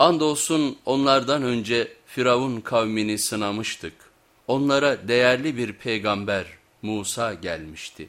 Andolsun onlardan önce Firavun kavmini sınamıştık. Onlara değerli bir peygamber Musa gelmişti.